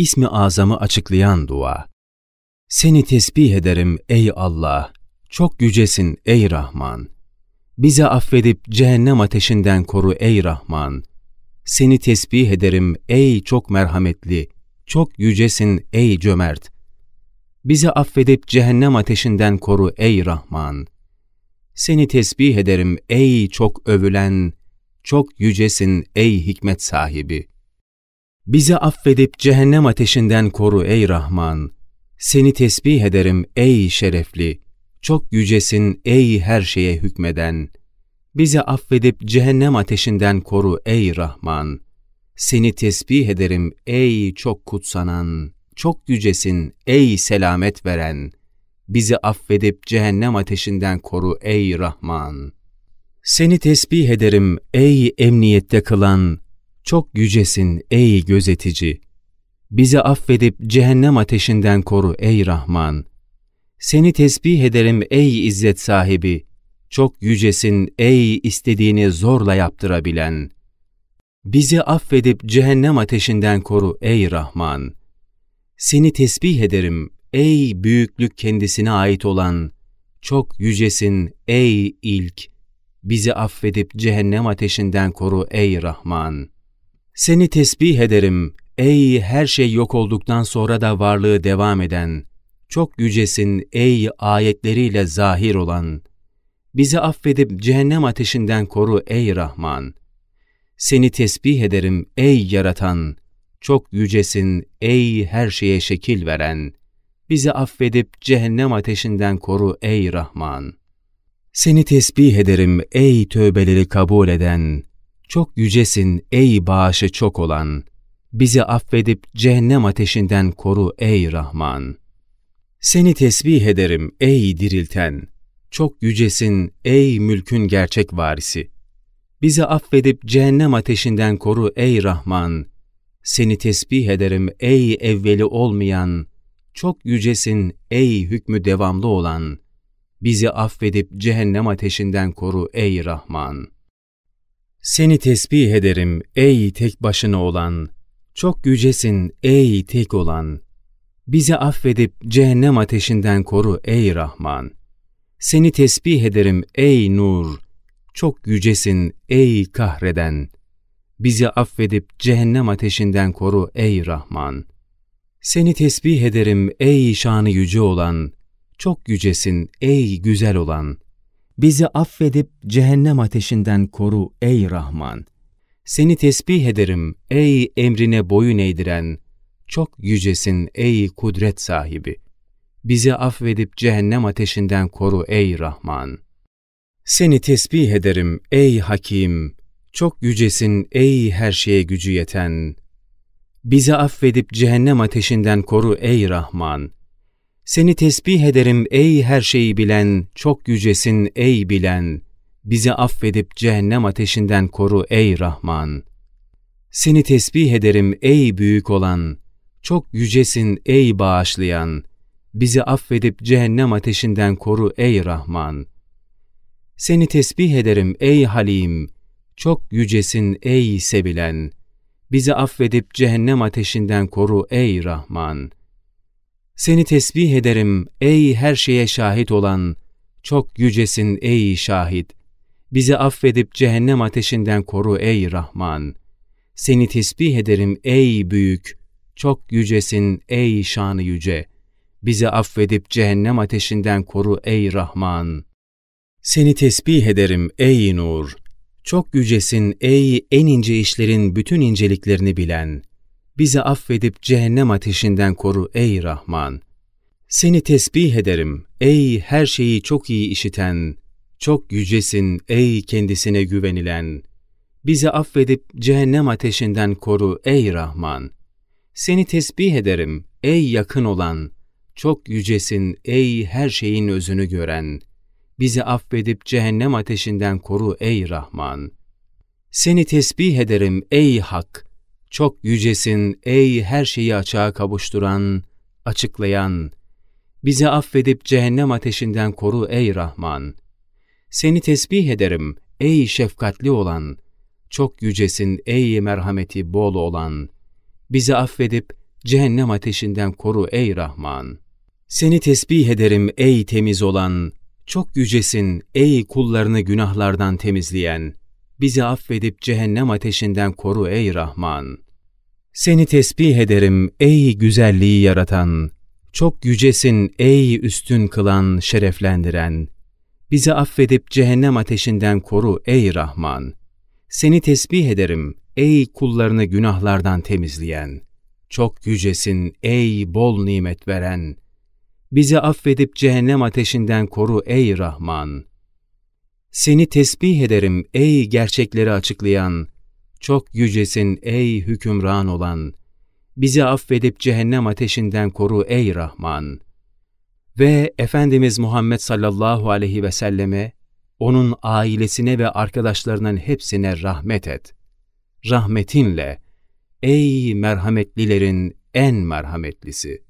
İsmi azamı açıklayan dua. Seni tesbih ederim ey Allah, çok yücesin ey Rahman. Bizi affedip cehennem ateşinden koru ey Rahman. Seni tesbih ederim ey çok merhametli, çok yücesin ey cömert. Bizi affedip cehennem ateşinden koru ey Rahman. Seni tesbih ederim ey çok övülen, çok yücesin ey hikmet sahibi. Bizi affedip cehennem ateşinden koru ey Rahman. Seni tesbih ederim ey şerefli, çok yücesin ey her şeye hükmeden. Bizi affedip cehennem ateşinden koru ey Rahman. Seni tesbih ederim ey çok kutsanan, çok yücesin ey selamet veren. Bizi affedip cehennem ateşinden koru ey Rahman. Seni tesbih ederim ey emniyette kılan, çok yücesin ey gözetici. Bizi affedip cehennem ateşinden koru ey Rahman. Seni tesbih ederim ey izzet sahibi. Çok yücesin ey istediğini zorla yaptırabilen. Bizi affedip cehennem ateşinden koru ey Rahman. Seni tesbih ederim ey büyüklük kendisine ait olan. Çok yücesin ey ilk. Bizi affedip cehennem ateşinden koru ey Rahman. Seni tesbih ederim ey her şey yok olduktan sonra da varlığı devam eden. Çok yücesin ey ayetleriyle zahir olan. Bizi affedip cehennem ateşinden koru ey Rahman. Seni tesbih ederim ey yaratan. Çok yücesin ey her şeye şekil veren. Bizi affedip cehennem ateşinden koru ey Rahman. Seni tesbih ederim ey tövbeleri kabul eden. Çok yücesin ey bağışı çok olan. Bizi affedip cehennem ateşinden koru ey Rahman. Seni tesbih ederim ey dirilten. Çok yücesin ey mülkün gerçek varisi. Bizi affedip cehennem ateşinden koru ey Rahman. Seni tesbih ederim ey evveli olmayan. Çok yücesin ey hükmü devamlı olan. Bizi affedip cehennem ateşinden koru ey Rahman. Seni tesbih ederim ey tek başına olan. Çok yücesin ey tek olan. Bizi affedip cehennem ateşinden koru ey Rahman. Seni tesbih ederim ey nur. Çok yücesin ey kahreden. Bizi affedip cehennem ateşinden koru ey Rahman. Seni tesbih ederim ey şanı yüce olan. Çok yücesin ey güzel olan. Bizi affedip cehennem ateşinden koru ey Rahman. Seni tesbih ederim ey emrine boyun eğdiren. Çok yücesin ey kudret sahibi. Bizi affedip cehennem ateşinden koru ey Rahman. Seni tesbih ederim ey Hakim. Çok yücesin ey her şeye gücü yeten. Bizi affedip cehennem ateşinden koru ey Rahman. Seni tesbih ederim ey her şeyi bilen, çok yücesin ey bilen. Bizi affedip cehennem ateşinden koru ey Rahman. Seni tesbih ederim ey büyük olan, çok yücesin ey bağışlayan. Bizi affedip cehennem ateşinden koru ey Rahman. Seni tesbih ederim ey Halim, çok yücesin ey sevilen. Bizi affedip cehennem ateşinden koru ey Rahman. Seni tesbih ederim ey her şeye şahit olan, çok yücesin ey şahit. Bizi affedip cehennem ateşinden koru ey Rahman. Seni tesbih ederim ey büyük, çok yücesin ey şanı yüce. Bizi affedip cehennem ateşinden koru ey Rahman. Seni tesbih ederim ey nur. Çok yücesin ey en ince işlerin bütün inceliklerini bilen. Bizi affedip cehennem ateşinden koru ey Rahman. Seni tesbih ederim ey her şeyi çok iyi işiten. Çok yücesin ey kendisine güvenilen. Bizi affedip cehennem ateşinden koru ey Rahman. Seni tesbih ederim ey yakın olan. Çok yücesin ey her şeyin özünü gören. Bizi affedip cehennem ateşinden koru ey Rahman. Seni tesbih ederim ey Hak. Çok yücesin ey her şeyi açığa kavuşturan, açıklayan. Bizi affedip cehennem ateşinden koru ey Rahman. Seni tesbih ederim ey şefkatli olan. Çok yücesin ey merhameti bol olan. Bizi affedip cehennem ateşinden koru ey Rahman. Seni tesbih ederim ey temiz olan, çok yücesin ey kullarını günahlardan temizleyen, bizi affedip cehennem ateşinden koru ey Rahman. Seni tesbih ederim ey güzelliği yaratan, çok yücesin ey üstün kılan, şereflendiren, bizi affedip cehennem ateşinden koru ey Rahman. Seni tesbih ederim ey kullarını günahlardan temizleyen. Çok yücesin ey bol nimet veren. Bizi affedip cehennem ateşinden koru ey Rahman. Seni tesbih ederim ey gerçekleri açıklayan. Çok yücesin ey hükümran olan. Bizi affedip cehennem ateşinden koru ey Rahman. Ve Efendimiz Muhammed sallallahu aleyhi ve selleme, onun ailesine ve arkadaşlarının hepsine rahmet et. Rahmetinle, ey merhametlilerin en merhametlisi.''